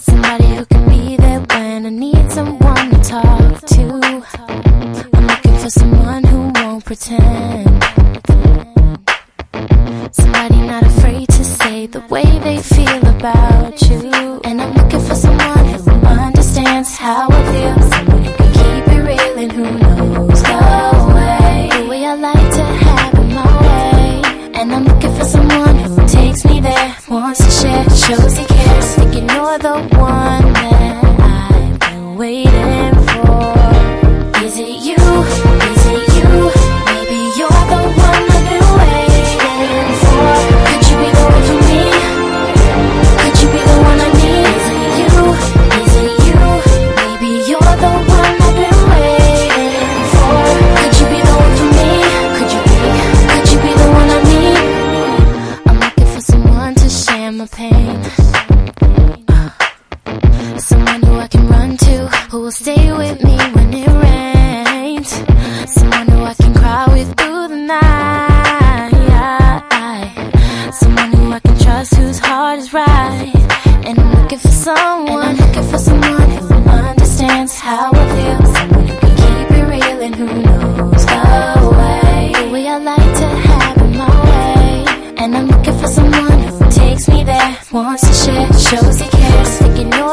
Somebody who can be there when I need someone to talk to. I'm looking for someone who won't pretend. Somebody not afraid to say the way they feel about you. And I'm looking for someone who understands how I feel. Someone who can keep it real and who knows the way. The way I like to have it my way. And I'm looking for someone who takes me there, wants to share, shows one someone who I can run to, who will stay with me when it rains. Someone who I can cry with through the night. Someone who I can trust, whose heart is right. And I'm looking for someone, and I'm looking for someone who understands how I feel.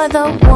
The